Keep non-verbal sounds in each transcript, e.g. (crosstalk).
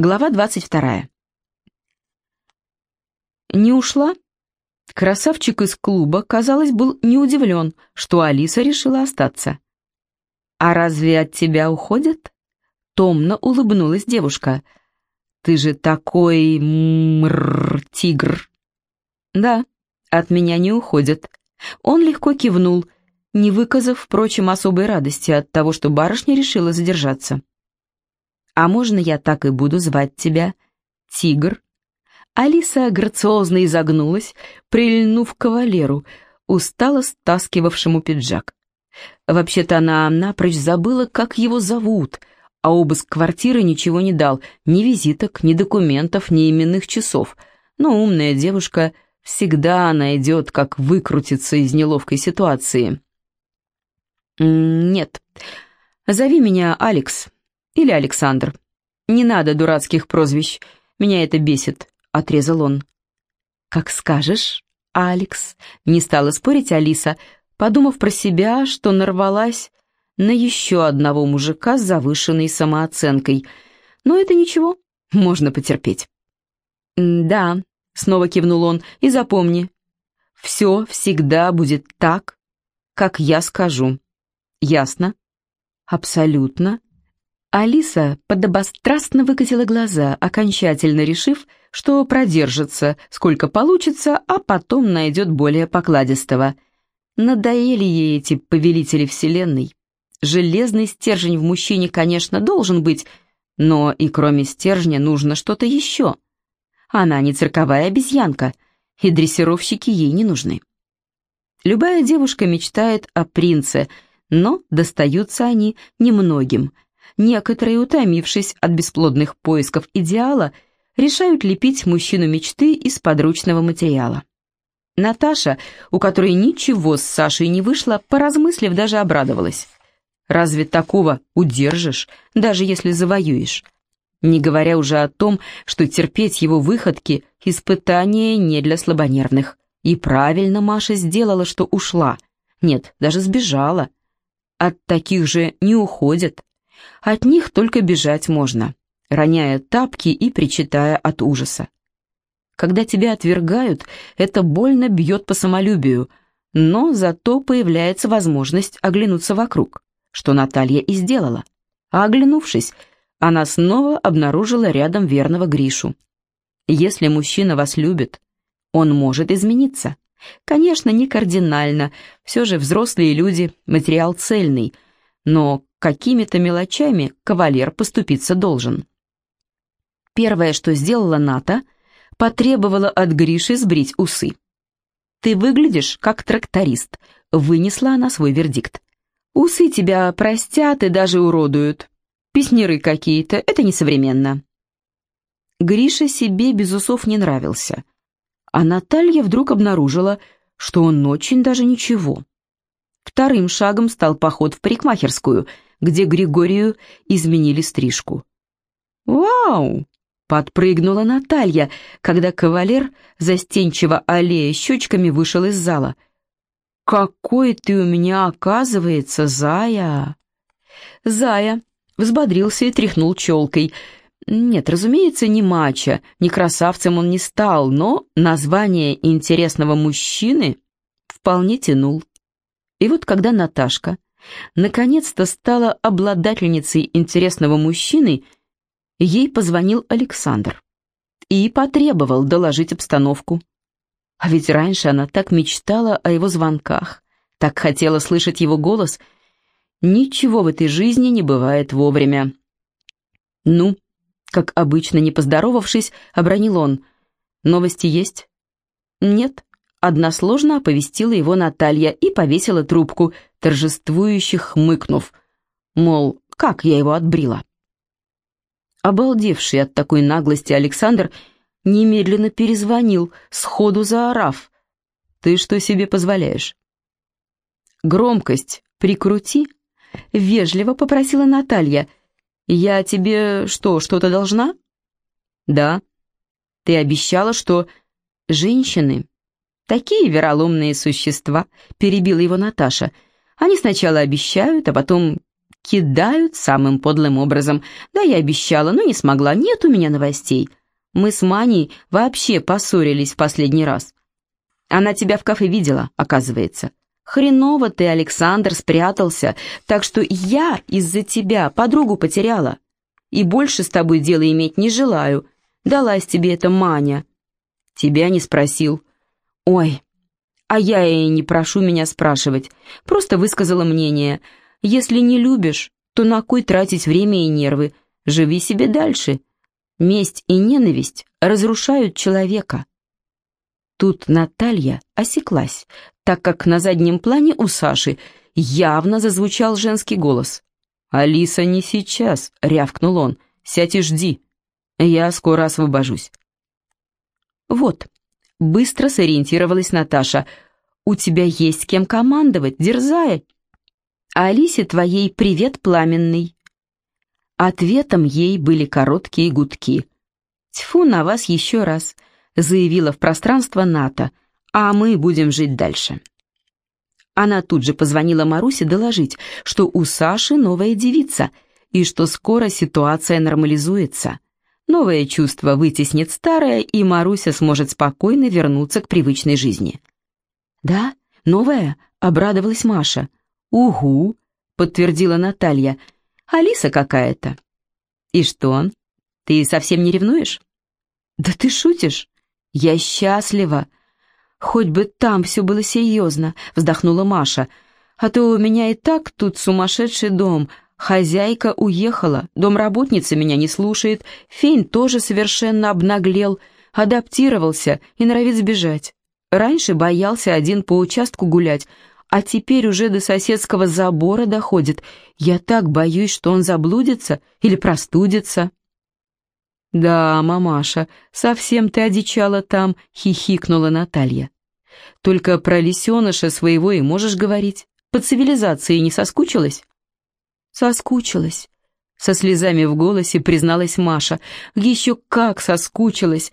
Глава 22. Не ушла? Красавчик из клуба, казалось, был не удивлен, что Алиса решила остаться. «А разве от тебя уходят?» Томно улыбнулась девушка. «Ты же такой... мрррр, тигр!» «Да, от меня не уходят». Он легко кивнул, не выказав, впрочем, особой радости от того, что барышня решила задержаться. «А можно я так и буду звать тебя? Тигр?» Алиса грациозно изогнулась, прильнув к кавалеру, устало стаскивавшему пиджак. Вообще-то она напрочь забыла, как его зовут, а обыск квартиры ничего не дал, ни визиток, ни документов, ни именных часов. Но умная девушка всегда найдет, как выкрутиться из неловкой ситуации. «Нет, зови меня Алекс», или Александр. Не надо дурацких прозвищ, меня это бесит», — отрезал он. «Как скажешь, Алекс», — не стала спорить Алиса, подумав про себя, что нарвалась на еще одного мужика с завышенной самооценкой. «Но это ничего, (laughs) можно потерпеть». «Да», — снова кивнул он, — «и запомни, все всегда будет так, как я скажу. Ясно?» «Абсолютно», Алиса подобострастно выкатила глаза, окончательно решив, что продержится, сколько получится, а потом найдет более покладистого. Надоели ей эти повелители вселенной. Железный стержень в мужчине, конечно, должен быть, но и кроме стержня нужно что-то еще. Она не цирковая обезьянка, и дрессировщики ей не нужны. Любая девушка мечтает о принце, но достаются они немногим – некоторые, утомившись от бесплодных поисков идеала, решают лепить мужчину мечты из подручного материала. Наташа, у которой ничего с Сашей не вышло, поразмыслив, даже обрадовалась. Разве такого удержишь, даже если завоюешь? Не говоря уже о том, что терпеть его выходки – испытание не для слабонервных. И правильно Маша сделала, что ушла. Нет, даже сбежала. От таких же не уходят. От них только бежать можно, роняя тапки и причитая от ужаса. Когда тебя отвергают, это больно бьет по самолюбию, но зато появляется возможность оглянуться вокруг, что Наталья и сделала. А оглянувшись, она снова обнаружила рядом верного Гришу. Если мужчина вас любит, он может измениться. Конечно, не кардинально, все же взрослые люди, материал цельный, но какими-то мелочами кавалер поступиться должен. Первое, что сделала Ната, потребовала от Гриши сбрить усы. «Ты выглядишь как тракторист», — вынесла она свой вердикт. «Усы тебя простят и даже уродуют. Песниры какие-то, это несовременно». Гриша себе без усов не нравился, а Наталья вдруг обнаружила, что он очень даже ничего. Вторым шагом стал поход в парикмахерскую — где Григорию изменили стрижку. «Вау!» — подпрыгнула Наталья, когда кавалер, застенчиво аллея щечками, вышел из зала. «Какой ты у меня, оказывается, зая!» Зая взбодрился и тряхнул челкой. Нет, разумеется, не мачо, ни красавцем он не стал, но название интересного мужчины вполне тянул. И вот когда Наташка наконец-то стала обладательницей интересного мужчины, ей позвонил Александр и потребовал доложить обстановку. А ведь раньше она так мечтала о его звонках, так хотела слышать его голос. Ничего в этой жизни не бывает вовремя. «Ну», как обычно, не поздоровавшись, обронил он. «Новости есть?» «Нет», односложно оповестила его Наталья и повесила трубку, торжествующе хмыкнув, мол, как я его отбрила. Обалдевший от такой наглости Александр немедленно перезвонил, сходу заорав. «Ты что себе позволяешь?» «Громкость прикрути», — вежливо попросила Наталья. «Я тебе что, что-то должна?» «Да. Ты обещала, что женщины «Такие вероломные существа», — перебила его Наташа. «Они сначала обещают, а потом Кидают самым подлым образом. Да, я обещала, но не смогла, нет у меня новостей. Мы с Маней вообще поссорились в последний раз. Она тебя в кафе видела, оказывается. Хреново ты, Александр, спрятался, так что я из-за тебя подругу потеряла. И больше с тобой дела иметь не желаю. Далась тебе эта Маня. Тебя не спросил. Ой, а я и не прошу меня спрашивать. Просто высказала мнение. Если не любишь, то на кой тратить время и нервы? Живи себе дальше. Месть и ненависть разрушают человека. Тут Наталья осеклась, так как на заднем плане у Саши явно зазвучал женский голос. «Алиса, не сейчас!» — рявкнул он. «Сядь и жди. Я скоро освобожусь». «Вот», — быстро сориентировалась Наташа. «У тебя есть кем командовать, дерзай!» «А Алисе твоей привет пламенный». Ответом ей были короткие гудки. «Тьфу на вас еще раз!» заявила в пространство НАТО, а мы будем жить дальше. Она тут же позвонила Марусе доложить, что у Саши новая девица и что скоро ситуация нормализуется. Новое чувство вытеснит старое, и Маруся сможет спокойно вернуться к привычной жизни. «Да, новая?» — обрадовалась Маша. «Угу», — подтвердила Наталья. «Алиса какая-то». «И что, ты совсем не ревнуешь?» «Да ты шутишь? «Я счастлива!» «Хоть бы там все было серьезно», — вздохнула Маша. «А то у меня и так тут сумасшедший дом. Хозяйка уехала, домработница меня не слушает, Фейн тоже совершенно обнаглел, адаптировался и норовит сбежать. Раньше боялся один по участку гулять, а теперь уже до соседского забора доходит. Я так боюсь, что он заблудится или простудится». «Да, мамаша, совсем ты одичала там», — хихикнула Наталья. «Только про лисеныша своего и можешь говорить. По цивилизации не соскучилась?» «Соскучилась», — со слезами в голосе призналась Маша. «Еще как соскучилась!»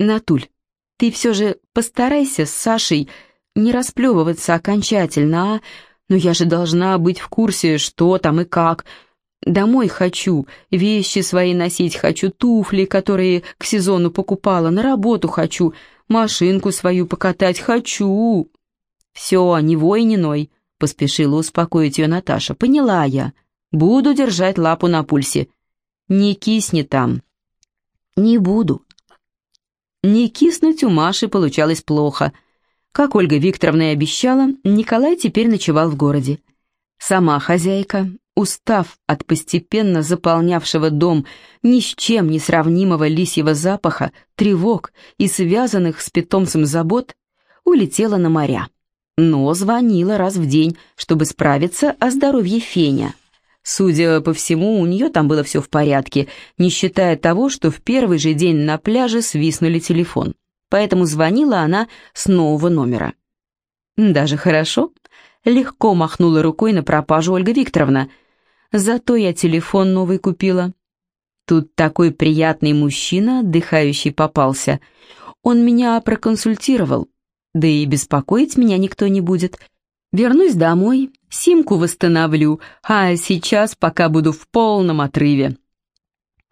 «Натуль, ты все же постарайся с Сашей не расплевываться окончательно, а? Ну я же должна быть в курсе, что там и как. Домой хочу, вещи свои носить хочу, туфли, которые к сезону покупала, на работу хочу, машинку свою покатать хочу. Все, не вой, не ной, поспешила успокоить ее Наташа. Поняла я. Буду держать лапу на пульсе. Не кисни там. Не буду. Не киснуть у Маши получалось плохо. Как Ольга Викторовна и обещала, Николай теперь ночевал в городе. Сама хозяйка, устав от постепенно заполнявшего дом ни с чем не сравнимого лисьего запаха, тревог и связанных с питомцем забот, улетела на моря. Но звонила раз в день, чтобы справиться о здоровье Феня. Судя по всему, у нее там было все в порядке, не считая того, что в первый же день на пляже свистнули телефон. Поэтому звонила она с нового номера. «Даже хорошо», — легко махнула рукой на пропажу Ольга Викторовна — Зато я телефон новый купила. Тут такой приятный мужчина, отдыхающий, попался. Он меня проконсультировал. Да и беспокоить меня никто не будет. Вернусь домой, симку восстановлю, а сейчас пока буду в полном отрыве.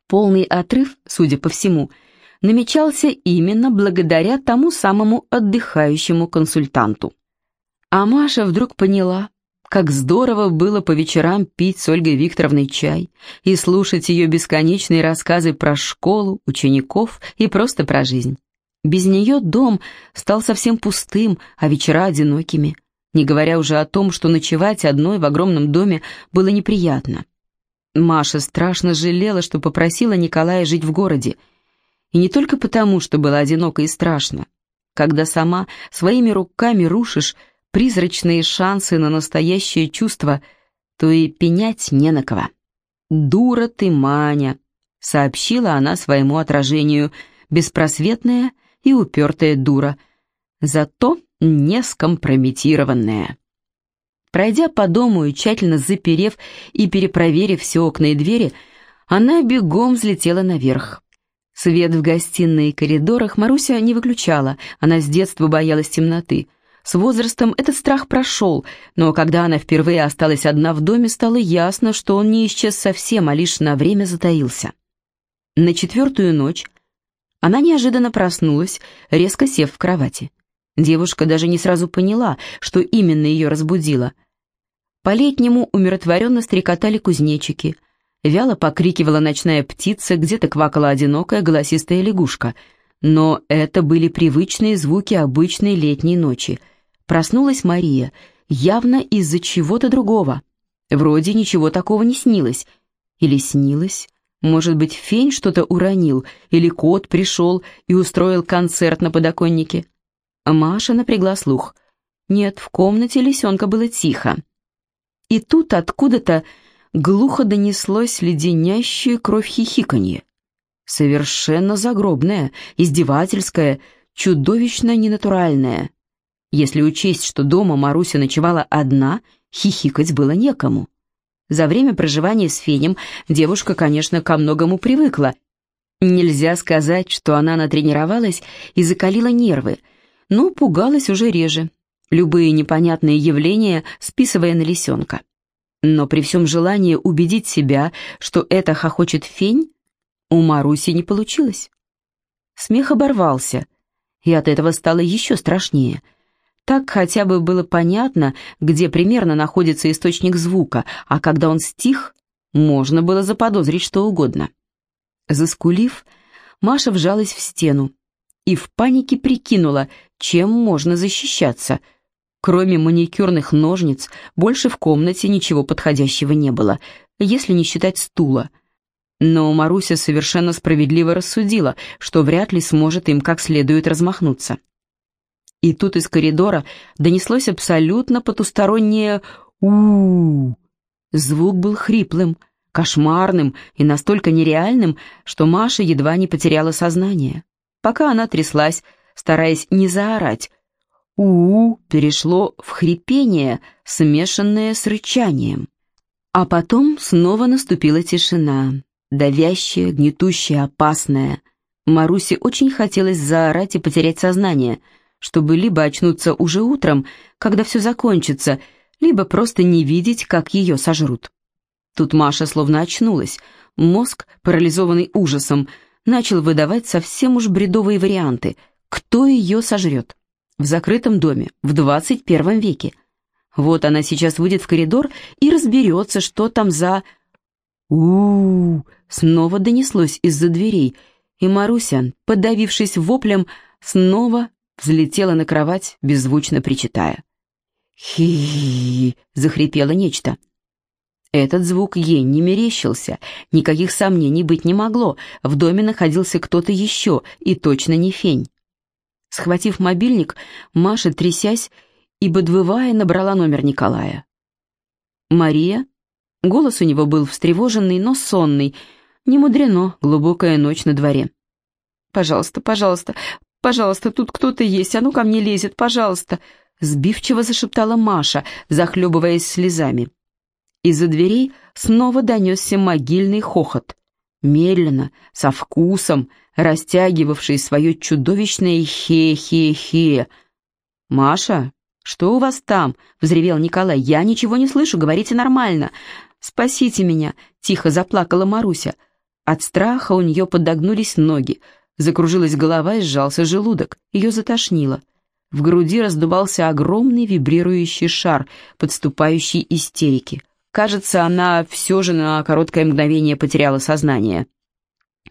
Полный отрыв, судя по всему, намечался именно благодаря тому самому отдыхающему консультанту. А Маша вдруг поняла, как здорово было по вечерам пить с Ольгой Викторовной чай и слушать ее бесконечные рассказы про школу, учеников и просто про жизнь. Без нее дом стал совсем пустым, а вечера одинокими, не говоря уже о том, что ночевать одной в огромном доме было неприятно. Маша страшно жалела, что попросила Николая жить в городе. И не только потому, что было одиноко и страшно. Когда сама своими руками рушишь призрачные шансы на настоящее чувство, то и пенять не на кого. «Дура ты, Маня», — сообщила она своему отражению, беспросветная и упертая дура, зато не скомпрометированная. Пройдя по дому и тщательно заперев и перепроверив все окна и двери, она бегом взлетела наверх. Свет в гостиной и коридорах Маруся не выключала, она с детства боялась темноты — С возрастом этот страх прошел, но когда она впервые осталась одна в доме, стало ясно, что он не исчез совсем, а лишь на время затаился. На четвертую ночь она неожиданно проснулась, резко сев в кровати. Девушка даже не сразу поняла, что именно ее разбудило. По-летнему умиротворенно стрекотали кузнечики, вяло покрикивала ночная птица, где-то квакала одинокая голосистая лягушка. Но это были привычные звуки обычной летней ночи. Проснулась Мария, явно из-за чего-то другого. Вроде ничего такого не снилось. Или снилось? Может быть, фень что-то уронил, или кот пришел и устроил концерт на подоконнике. Маша напрягла слух. Нет, в комнате лисенка было тихо. И тут откуда-то глухо донеслось леденящее кровь хихиканье. Совершенно загробное, издевательское, чудовищно ненатуральное. Если учесть, что дома Маруся ночевала одна, хихикать было некому. За время проживания с Фенем девушка, конечно, ко многому привыкла. Нельзя сказать, что она натренировалась и закалила нервы, но пугалась уже реже, любые непонятные явления списывая на лисенка. Но при всем желании убедить себя, что это хохочет Фень, у Маруси не получилось. Смех оборвался, и от этого стало еще страшнее — так хотя бы было понятно, где примерно находится источник звука, а когда он стих, можно было заподозрить что угодно. Заскулив, Маша вжалась в стену и в панике прикинула, чем можно защищаться. Кроме маникюрных ножниц, больше в комнате ничего подходящего не было, если не считать стула. Но Маруся совершенно справедливо рассудила, что вряд ли сможет им как следует размахнуться. И тут из коридора донеслось абсолютно потустороннее у, -у, -у. Звук был хриплым, кошмарным и настолько нереальным, что Маша едва не потеряла сознание. Пока она тряслась, стараясь не заорать, у, -у перешло в хрипение, смешанное с рычанием. А потом снова наступила тишина, давящая, гнетущая, опасная. Марусе очень хотелось заорать и потерять сознание — чтобы либо очнуться уже утром, когда все закончится, либо просто не видеть, как ее сожрут. Тут Маша словно очнулась. Мозг, парализованный ужасом, начал выдавать совсем уж бредовые варианты. Кто ее сожрет? В закрытом доме, в 21 веке. Вот она сейчас выйдет в коридор и разберется, что там за... у, -у, -у снова донеслось из-за дверей, и Маруся, подавившись воплем, снова взлетела на кровать, беззвучно причитая. хи захрипело нечто. Этот звук ей не мерещился, никаких сомнений быть не могло, в доме находился кто-то еще, и точно не фень. Схватив мобильник, Маша, трясясь и бодвывая, набрала номер Николая. «Мария?» Голос у него был встревоженный, но сонный. Не мудрено, глубокая ночь на дворе. «Пожалуйста, пожалуйста, «Пожалуйста, тут кто-то есть, а ну ко мне лезет, пожалуйста!» Сбивчиво зашептала Маша, захлебываясь слезами. Из-за дверей снова донесся могильный хохот. Медленно, со вкусом, растягивавший свое чудовищное хе-хе-хе. «Маша, что у вас там?» — взревел Николай. «Я ничего не слышу, говорите нормально. Спасите меня!» — тихо заплакала Маруся. От страха у нее подогнулись ноги. Закружилась голова и сжался желудок. Ее затошнило. В груди раздувался огромный вибрирующий шар, подступающий истерики. Кажется, она все же на короткое мгновение потеряла сознание.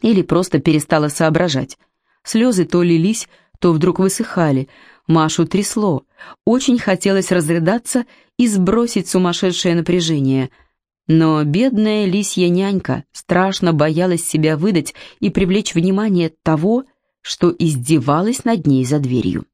Или просто перестала соображать. Слезы то лились, то вдруг высыхали. Машу трясло. Очень хотелось разрыдаться и сбросить сумасшедшее напряжение — но бедная лисья нянька страшно боялась себя выдать и привлечь внимание того, что издевалась над ней за дверью.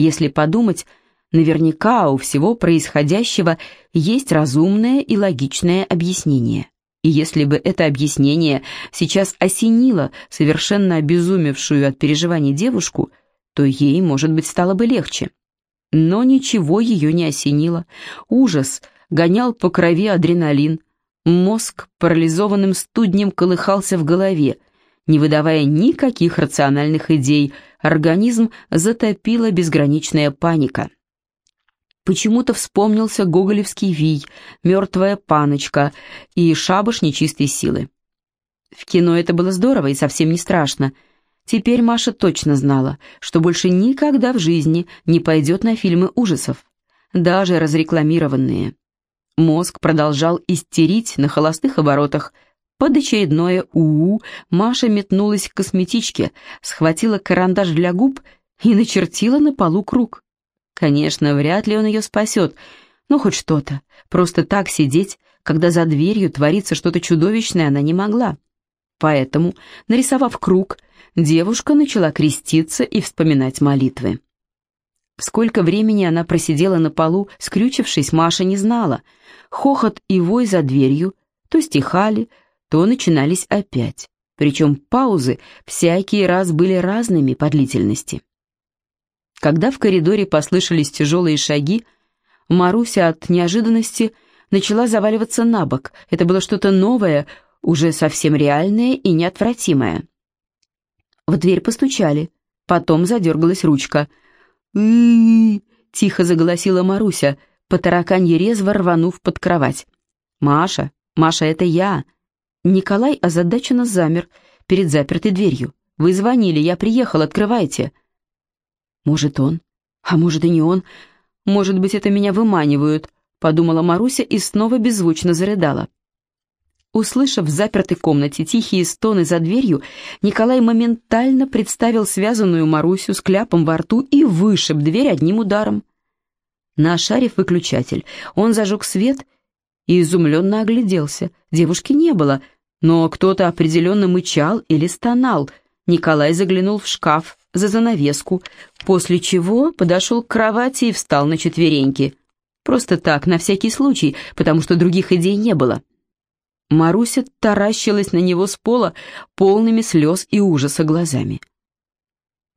Если подумать, наверняка у всего происходящего есть разумное и логичное объяснение. И если бы это объяснение сейчас осенило совершенно обезумевшую от переживаний девушку, то ей, может быть, стало бы легче. Но ничего ее не осенило. Ужас гонял по крови адреналин, Мозг парализованным студнем колыхался в голове, не выдавая никаких рациональных идей, организм затопила безграничная паника. Почему-то вспомнился гоголевский вий, мертвая паночка и шабаш нечистой силы. В кино это было здорово и совсем не страшно. Теперь Маша точно знала, что больше никогда в жизни не пойдет на фильмы ужасов, даже разрекламированные. Мозг продолжал истерить на холостых оборотах. Под очередное «уу» Маша метнулась к косметичке, схватила карандаш для губ и начертила на полу круг. Конечно, вряд ли он ее спасет, но хоть что-то. Просто так сидеть, когда за дверью творится что-то чудовищное, она не могла. Поэтому, нарисовав круг, девушка начала креститься и вспоминать молитвы. Сколько времени она просидела на полу, скрючившись, Маша не знала. Хохот и вой за дверью то стихали, то начинались опять. Причем паузы всякий раз были разными по длительности. Когда в коридоре послышались тяжелые шаги, Маруся от неожиданности начала заваливаться на бок. Это было что-то новое, уже совсем реальное и неотвратимое. В дверь постучали, потом задергалась ручка. «И-и-и!» — тихо заголосила Маруся, по тараканье резво рванув под кровать. «Маша, Маша, это я!» Николай озадаченно замер перед запертой дверью. «Вы звонили, я приехал, открывайте!» «Может, он? А может, и не он? Может быть, это меня выманивают?» — подумала Маруся и снова беззвучно зарыдала. Услышав в запертой комнате тихие стоны за дверью, Николай моментально представил связанную Марусю с кляпом во рту и вышиб дверь одним ударом. Нашарив выключатель, он зажег свет и изумленно огляделся. Девушки не было, но кто-то определенно мычал или стонал. Николай заглянул в шкаф за занавеску, после чего подошел к кровати и встал на четвереньки. Просто так, на всякий случай, потому что других идей не было. Маруся таращилась на него с пола полными слез и ужаса глазами.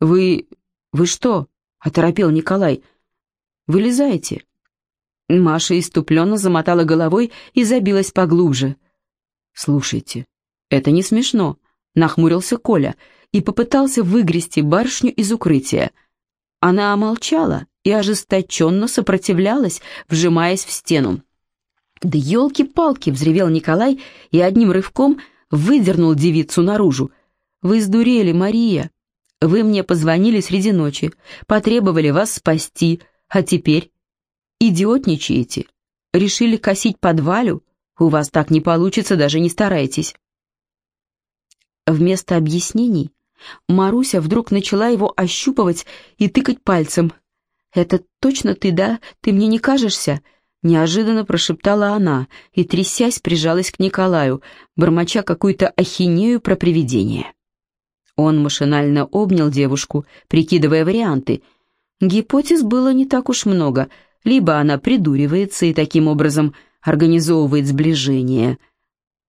«Вы... вы что?» — оторопел Николай. «Вылезайте». Маша иступленно замотала головой и забилась поглубже. «Слушайте, это не смешно», — нахмурился Коля и попытался выгрести барышню из укрытия. Она омолчала и ожесточенно сопротивлялась, вжимаясь в стену. «Да елки-палки!» — взревел Николай и одним рывком выдернул девицу наружу. «Вы сдурели, Мария! Вы мне позвонили среди ночи, потребовали вас спасти, а теперь идиотничаете. Решили косить подвалю? У вас так не получится, даже не старайтесь». Вместо объяснений Маруся вдруг начала его ощупывать и тыкать пальцем. «Это точно ты, да? Ты мне не кажешься?» Неожиданно прошептала она и, трясясь, прижалась к Николаю, бормоча какую-то ахинею про привидение. Он машинально обнял девушку, прикидывая варианты. Гипотез было не так уж много. Либо она придуривается и таким образом организовывает сближение.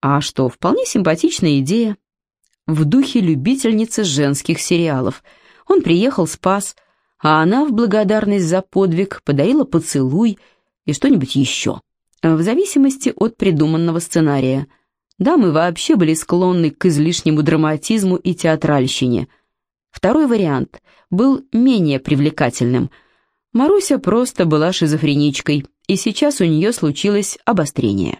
А что, вполне симпатичная идея. В духе любительницы женских сериалов. Он приехал, спас, а она в благодарность за подвиг подарила поцелуй — и что-нибудь еще, в зависимости от придуманного сценария. Дамы вообще были склонны к излишнему драматизму и театральщине. Второй вариант был менее привлекательным. Маруся просто была шизофреничкой, и сейчас у нее случилось обострение.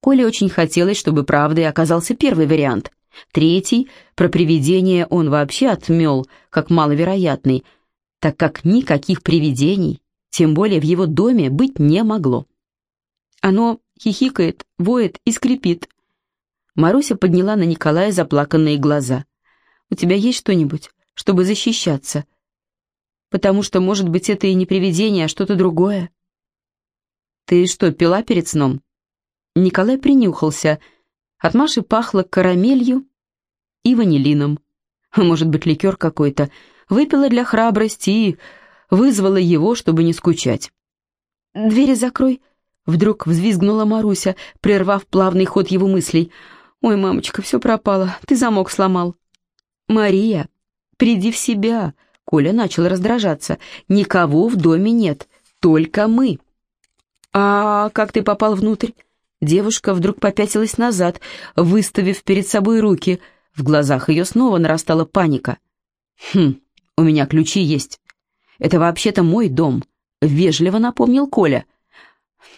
Коле очень хотелось, чтобы правдой оказался первый вариант. Третий, про привидение он вообще отмел, как маловероятный, так как никаких привидений тем более в его доме быть не могло. Оно хихикает, воет и скрипит. Маруся подняла на Николая заплаканные глаза. «У тебя есть что-нибудь, чтобы защищаться? Потому что, может быть, это и не привидение, а что-то другое». «Ты что, пила перед сном?» Николай принюхался. От Маши пахло карамелью и ванилином. Может быть, ликер какой-то. Выпила для храбрости и вызвала его, чтобы не скучать. «Двери закрой», — вдруг взвизгнула Маруся, прервав плавный ход его мыслей. «Ой, мамочка, все пропало, ты замок сломал». «Мария, приди в себя», — Коля начал раздражаться. «Никого в доме нет, только мы». «А как ты попал внутрь?» Девушка вдруг попятилась назад, выставив перед собой руки. В глазах ее снова нарастала паника. «Хм, у меня ключи есть. Это вообще-то мой дом. — вежливо напомнил Коля.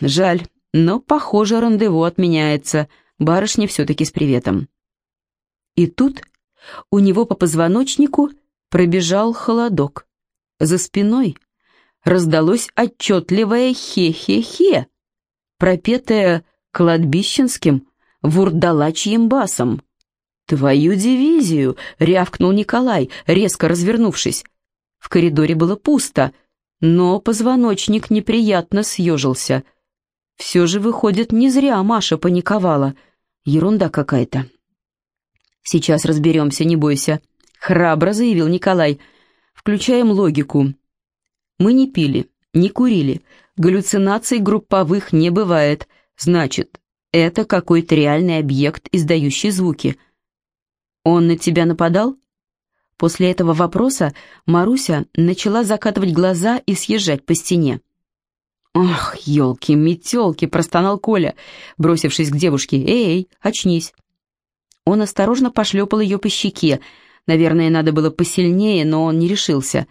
«Жаль, но, похоже, рандеву отменяется. Барышня все-таки с приветом». И тут у него по позвоночнику пробежал холодок. За спиной раздалось отчетливое «хе-хе-хе», пропетое кладбищенским вурдалачьим басом. «Твою дивизию!» — рявкнул Николай, резко развернувшись. В коридоре было пусто, но позвоночник неприятно съежился. Все же, выходит, не зря Маша паниковала. Ерунда какая-то. «Сейчас разберемся, не бойся», — храбро заявил Николай. «Включаем логику. Мы не пили, не курили, галлюцинаций групповых не бывает. Значит, это какой-то реальный объект, издающий звуки. Он на тебя нападал?» После этого вопроса Маруся начала закатывать глаза и съезжать по стене. «Ах, елки-метелки!» — простонал Коля, бросившись к девушке. «Эй, очнись!» Он осторожно пошлепал ее по щеке. Наверное, надо было посильнее, но он не решился.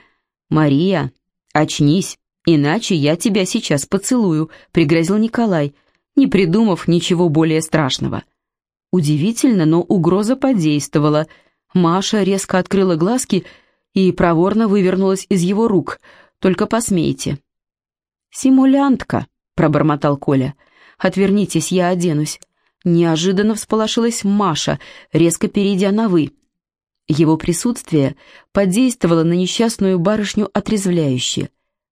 «Мария, очнись, иначе я тебя сейчас поцелую», — пригрозил Николай, не придумав ничего более страшного. Удивительно, но угроза подействовала — Маша резко открыла глазки и проворно вывернулась из его рук. «Только посмейте». «Симулянтка», — пробормотал Коля. «Отвернитесь, я оденусь». Неожиданно всполошилась Маша, резко перейдя на «вы». Его присутствие подействовало на несчастную барышню отрезвляюще.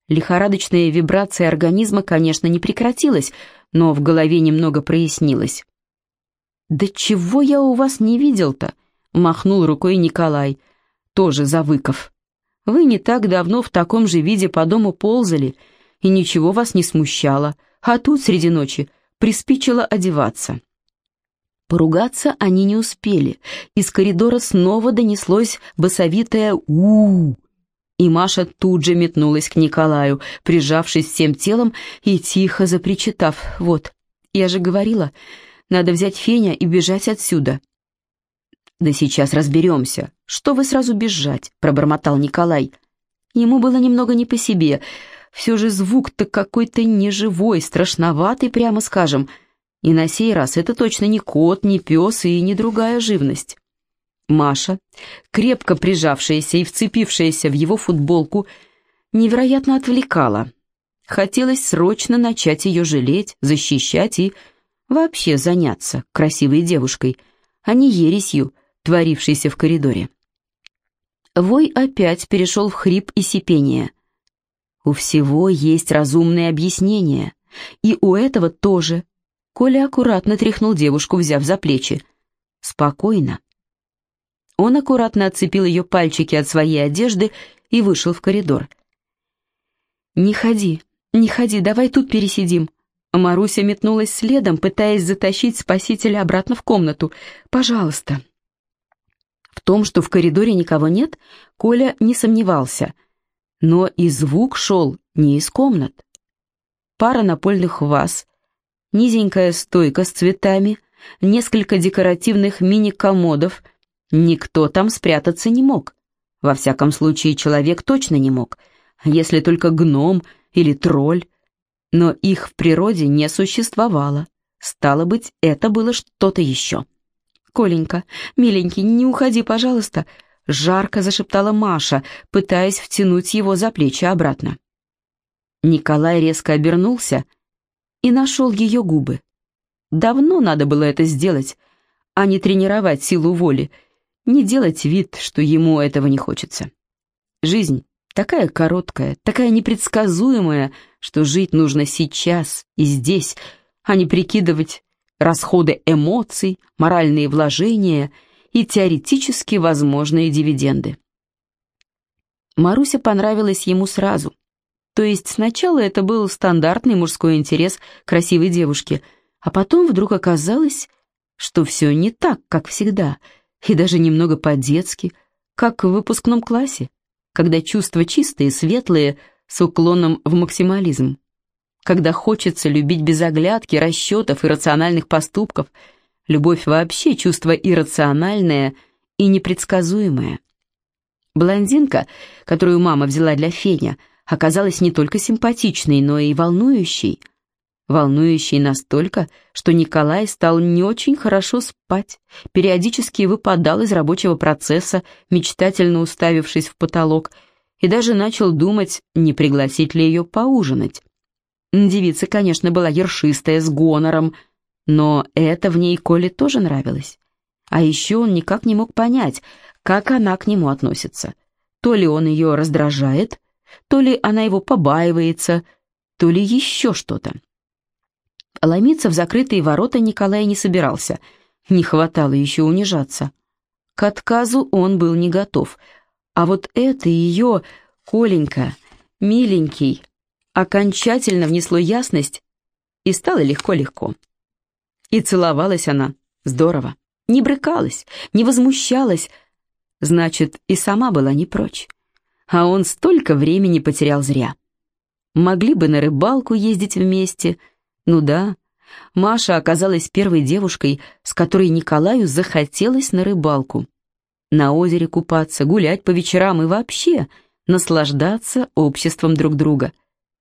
Лихорадочная вибрация организма, конечно, не прекратилась, но в голове немного прояснилось. «Да чего я у вас не видел-то?» махнул рукой Николай, тоже завыков. Вы не так давно в таком же виде по дому ползали, и ничего вас не смущало, а тут среди ночи приспичило одеваться. Поругаться они не успели. Из коридора снова донеслось басовитое у, -у, И Маша тут же метнулась к Николаю, прижавшись всем телом и тихо запричитав. «Вот, я же говорила, надо взять Феня и бежать отсюда. «Да сейчас разберемся. Что вы сразу бежать?» — пробормотал Николай. Ему было немного не по себе. Все же звук-то какой-то неживой, страшноватый, прямо скажем. И на сей раз это точно не кот, не пес и не другая живность. Маша, крепко прижавшаяся и вцепившаяся в его футболку, невероятно отвлекала. Хотелось срочно начать ее жалеть, защищать и вообще заняться красивой девушкой, а не ересью, творившейся в коридоре. Вой опять перешел в хрип и сипение. У всего есть разумное объяснение, и у этого тоже. Коля аккуратно тряхнул девушку, взяв за плечи. «Спокойно». Он аккуратно отцепил ее пальчики от своей одежды и вышел в коридор. «Не ходи, не ходи, давай тут пересидим». Маруся метнулась следом, пытаясь затащить спасителя обратно в комнату. «Пожалуйста, в том, что в коридоре никого нет, Коля не сомневался. Но и звук шел не из комнат. Пара напольных ваз, низенькая стойка с цветами, несколько декоративных мини-комодов. Никто там спрятаться не мог. Во всяком случае, человек точно не мог, если только гном или тролль. Но их в природе не существовало. Стало быть, это было что-то еще. «Коленька, миленький, не уходи, пожалуйста», — жарко зашептала Маша, пытаясь втянуть его за плечи обратно. Николай резко обернулся и нашел ее губы. Давно надо было это сделать, а не тренировать силу воли, не делать вид, что ему этого не хочется. Жизнь такая короткая, такая непредсказуемая, что жить нужно сейчас и здесь, а не прикидывать, расходы эмоций, моральные вложения и теоретически возможные дивиденды. Маруся понравилась ему сразу. То есть сначала это был стандартный мужской интерес красивой девушки, а потом вдруг оказалось, что все не так, как всегда, и даже немного по-детски, как в выпускном классе, когда чувства чистые, светлые, с уклоном в максимализм когда хочется любить без оглядки, расчетов и рациональных поступков. Любовь вообще чувство иррациональное и непредсказуемое. Блондинка, которую мама взяла для Феня, оказалась не только симпатичной, но и волнующей. Волнующей настолько, что Николай стал не очень хорошо спать, периодически выпадал из рабочего процесса, мечтательно уставившись в потолок, и даже начал думать, не пригласить ли ее поужинать. Девица, конечно, была ершистая, с гонором, но это в ней Коле тоже нравилось. А еще он никак не мог понять, как она к нему относится. То ли он ее раздражает, то ли она его побаивается, то ли еще что-то. Ломиться в закрытые ворота Николай не собирался, не хватало еще унижаться. К отказу он был не готов, а вот это ее, Коленька, миленький, окончательно внесло ясность, и стало легко-легко. И целовалась она здорово, не брыкалась, не возмущалась, значит, и сама была не прочь. А он столько времени потерял зря. Могли бы на рыбалку ездить вместе. Ну да, Маша оказалась первой девушкой, с которой Николаю захотелось на рыбалку. На озере купаться, гулять по вечерам и вообще наслаждаться обществом друг друга.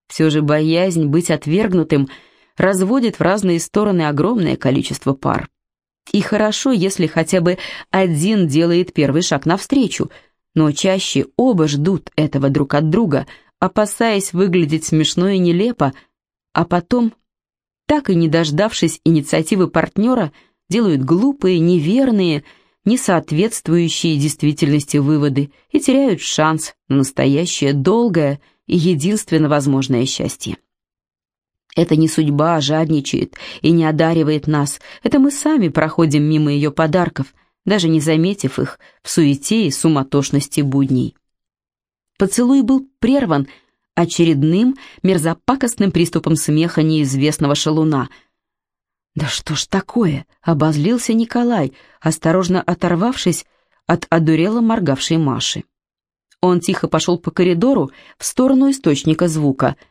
Все же боязнь быть отвергнутым разводит в разные стороны огромное количество пар. И хорошо, если хотя бы один делает первый шаг навстречу, но чаще оба ждут этого друг от друга, опасаясь выглядеть смешно и нелепо, а потом, так и не дождавшись инициативы партнера, делают глупые, неверные, несоответствующие действительности выводы и теряют шанс на настоящее, долгое и единственно возможное счастье. Это не судьба жадничает и не одаривает нас. Это мы сами проходим мимо ее подарков, даже не заметив их в суете и суматошности будней. Поцелуй был прерван очередным мерзопакостным приступом смеха неизвестного шалуна. «Да что ж такое?» — обозлился Николай, осторожно оторвавшись от одурело моргавшей Маши. Он тихо пошел по коридору в сторону источника звука —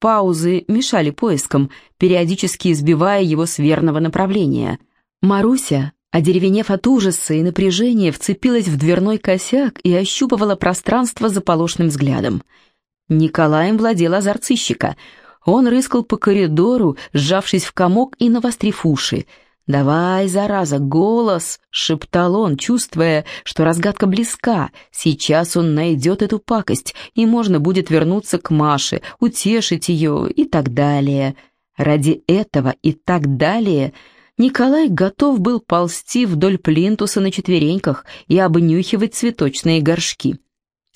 Паузы мешали поискам, периодически избивая его с верного направления. Маруся, одеревенев от ужаса и напряжения, вцепилась в дверной косяк и ощупывала пространство заполошным взглядом. Николаем владел азарт сыщика. Он рыскал по коридору, сжавшись в комок и навострив уши — «Давай, зараза, голос!» — шептал он, чувствуя, что разгадка близка. Сейчас он найдет эту пакость, и можно будет вернуться к Маше, утешить ее и так далее. Ради этого и так далее Николай готов был ползти вдоль плинтуса на четвереньках и обнюхивать цветочные горшки.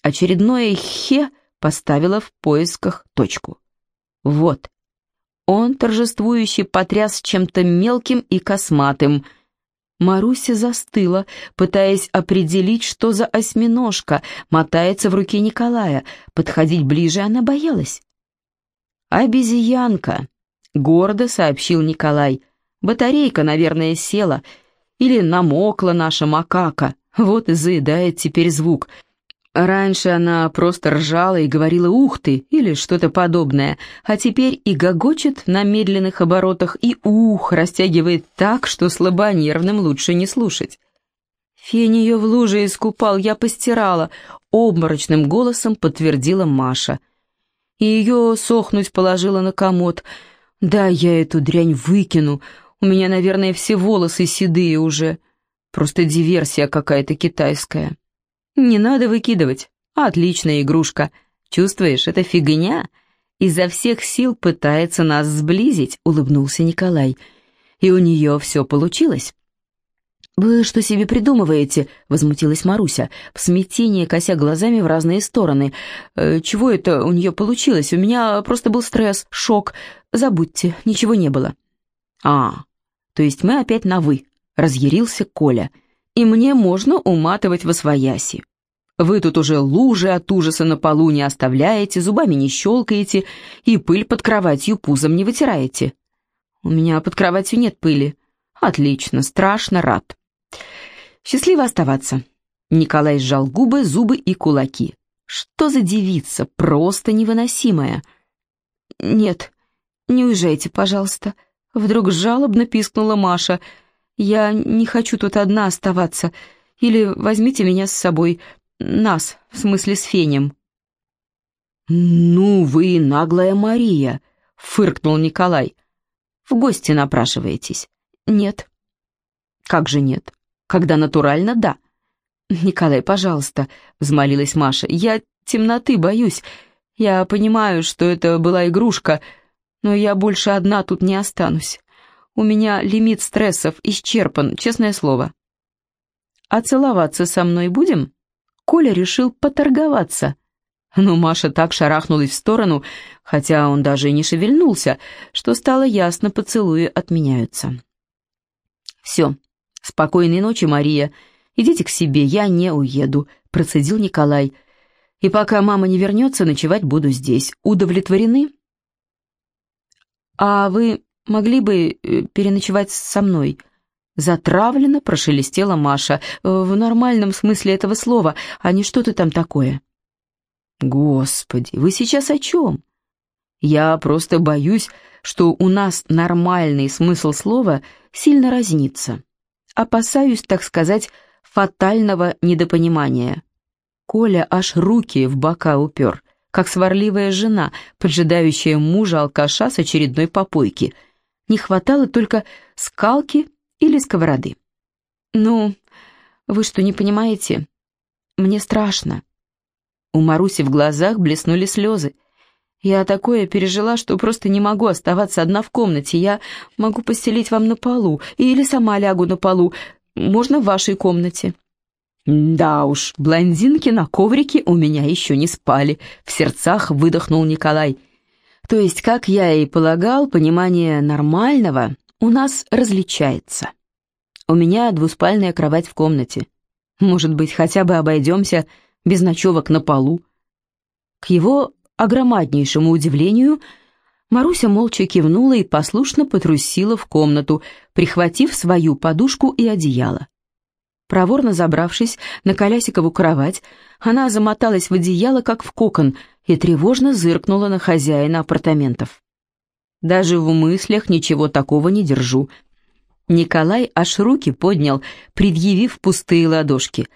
Очередное «хе» поставило в поисках точку. Вот, он торжествующе потряс чем-то мелким и косматым. Маруся застыла, пытаясь определить, что за осьминожка мотается в руке Николая. Подходить ближе она боялась. «Обезьянка», — гордо сообщил Николай. «Батарейка, наверное, села. Или намокла наша макака. Вот и заедает теперь звук. Раньше она просто ржала и говорила «ух ты» или что-то подобное, а теперь и гогочет на медленных оборотах, и «ух» растягивает так, что слабонервным лучше не слушать. «Фень ее в луже искупал, я постирала», — обморочным голосом подтвердила Маша. И ее сохнуть положила на комод. «Да, я эту дрянь выкину, у меня, наверное, все волосы седые уже. Просто диверсия какая-то китайская». «Не надо выкидывать. Отличная игрушка. Чувствуешь, это фигня?» «Изо всех сил пытается нас сблизить», — улыбнулся Николай. «И у нее все получилось». «Вы что себе придумываете?» — возмутилась Маруся, в смятении кося глазами в разные стороны. «Э, «Чего это у нее получилось? У меня просто был стресс, шок. Забудьте, ничего не было». «А, то есть мы опять на «вы», — разъярился Коля. «Коля» и мне можно уматывать во свояси. Вы тут уже лужи от ужаса на полу не оставляете, зубами не щелкаете и пыль под кроватью пузом не вытираете. У меня под кроватью нет пыли. Отлично, страшно рад. Счастливо оставаться. Николай сжал губы, зубы и кулаки. Что за девица, просто невыносимая. Нет, не уезжайте, пожалуйста. Вдруг жалобно пискнула Маша — я не хочу тут одна оставаться. Или возьмите меня с собой. Нас, в смысле с Фенем». «Ну вы наглая Мария!» — фыркнул Николай. «В гости напрашиваетесь?» «Нет». «Как же нет? Когда натурально, да». «Николай, пожалуйста», — взмолилась Маша, — «я темноты боюсь. Я понимаю, что это была игрушка, но я больше одна тут не останусь. У меня лимит стрессов исчерпан, честное слово». «А целоваться со мной будем?» Коля решил поторговаться. Но Маша так шарахнулась в сторону, хотя он даже и не шевельнулся, что стало ясно, поцелуи отменяются. «Все, спокойной ночи, Мария. Идите к себе, я не уеду», — процедил Николай. «И пока мама не вернется, ночевать буду здесь. Удовлетворены?» «А вы могли бы э, переночевать со мной?» Затравленно прошелестела Маша. «В нормальном смысле этого слова, а не что-то там такое». «Господи, вы сейчас о чем?» «Я просто боюсь, что у нас нормальный смысл слова сильно разнится. Опасаюсь, так сказать, фатального недопонимания». Коля аж руки в бока упер, как сварливая жена, поджидающая мужа-алкаша с очередной попойки. Не хватало только скалки или сковороды. «Ну, вы что, не понимаете? Мне страшно». У Маруси в глазах блеснули слезы. «Я такое пережила, что просто не могу оставаться одна в комнате. Я могу постелить вам на полу или сама лягу на полу. Можно в вашей комнате». «Да уж, блондинки на коврике у меня еще не спали», — в сердцах выдохнул Николай. «То есть, как я и полагал, понимание нормального у нас различается. У меня двуспальная кровать в комнате. Может быть, хотя бы обойдемся без ночевок на полу. К его огромнейшему удивлению, Маруся молча кивнула и послушно потрусила в комнату, прихватив свою подушку и одеяло. Проворно забравшись на колясикову кровать, она замоталась в одеяло, как в кокон, и тревожно зыркнула на хозяина апартаментов. Даже в мыслях ничего такого не держу. Николай аж руки поднял, предъявив пустые ладошки.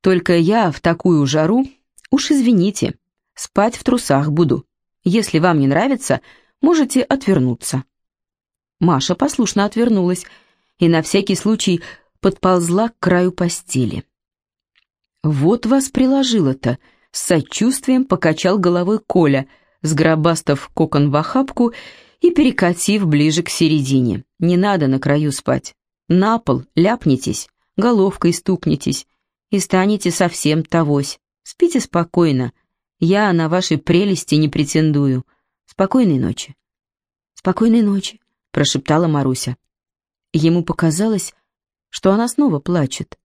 Только я в такую жару, уж извините, спать в трусах буду. Если вам не нравится, можете отвернуться. Маша послушно отвернулась и на всякий случай подползла к краю постели. «Вот вас приложило-то!» — с сочувствием покачал головой Коля, сгробастав кокон в охапку и перекатив ближе к середине. Не надо на краю спать. На пол ляпнитесь, головкой стукнетесь и станете совсем тогось. Спите спокойно. Я на вашей прелести не претендую. Спокойной ночи. Спокойной ночи, прошептала Маруся. Ему показалось, что она снова плачет.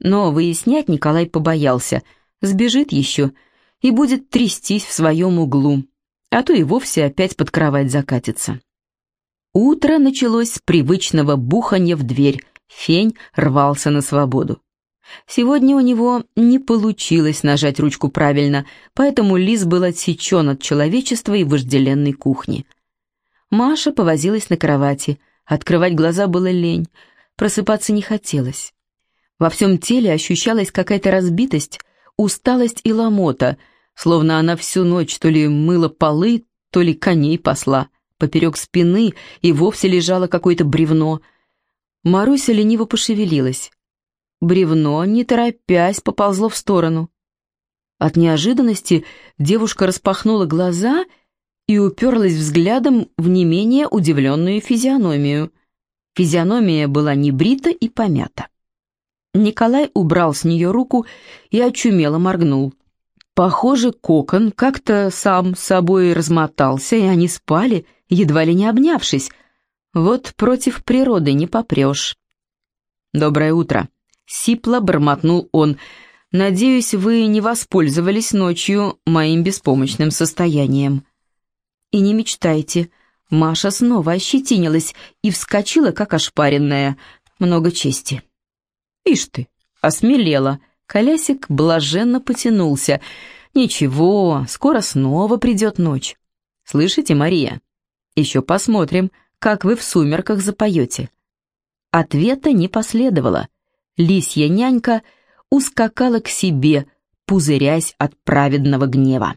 Но выяснять Николай побоялся. Сбежит еще и будет трястись в своем углу а то и вовсе опять под кровать закатится. Утро началось с привычного буханья в дверь, фень рвался на свободу. Сегодня у него не получилось нажать ручку правильно, поэтому Лис был отсечен от человечества и вожделенной кухни. Маша повозилась на кровати, открывать глаза было лень, просыпаться не хотелось. Во всем теле ощущалась какая-то разбитость, усталость и ломота — словно она всю ночь то ли мыла полы, то ли коней посла. Поперек спины и вовсе лежало какое-то бревно. Маруся лениво пошевелилась. Бревно, не торопясь, поползло в сторону. От неожиданности девушка распахнула глаза и уперлась взглядом в не менее удивленную физиономию. Физиономия была небрита и помята. Николай убрал с нее руку и очумело моргнул. Похоже, кокон как-то сам собой размотался, и они спали, едва ли не обнявшись. Вот против природы не попрешь. «Доброе утро», — сипло бормотнул он. «Надеюсь, вы не воспользовались ночью моим беспомощным состоянием». «И не мечтайте». Маша снова ощетинилась и вскочила, как ошпаренная. Много чести. «Ишь ты, осмелела», Колясик блаженно потянулся. «Ничего, скоро снова придет ночь. Слышите, Мария? Еще посмотрим, как вы в сумерках запоете». Ответа не последовало. Лисья нянька ускакала к себе, пузырясь от праведного гнева.